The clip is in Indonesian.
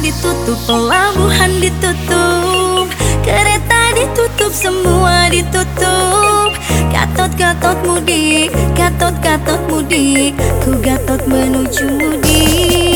ditutup Pelabuhan ditutup Kereta ditutup Semua ditutup. Gatot-gatot mudik Gatot-gatot mudik Ku gatot menuju mudik.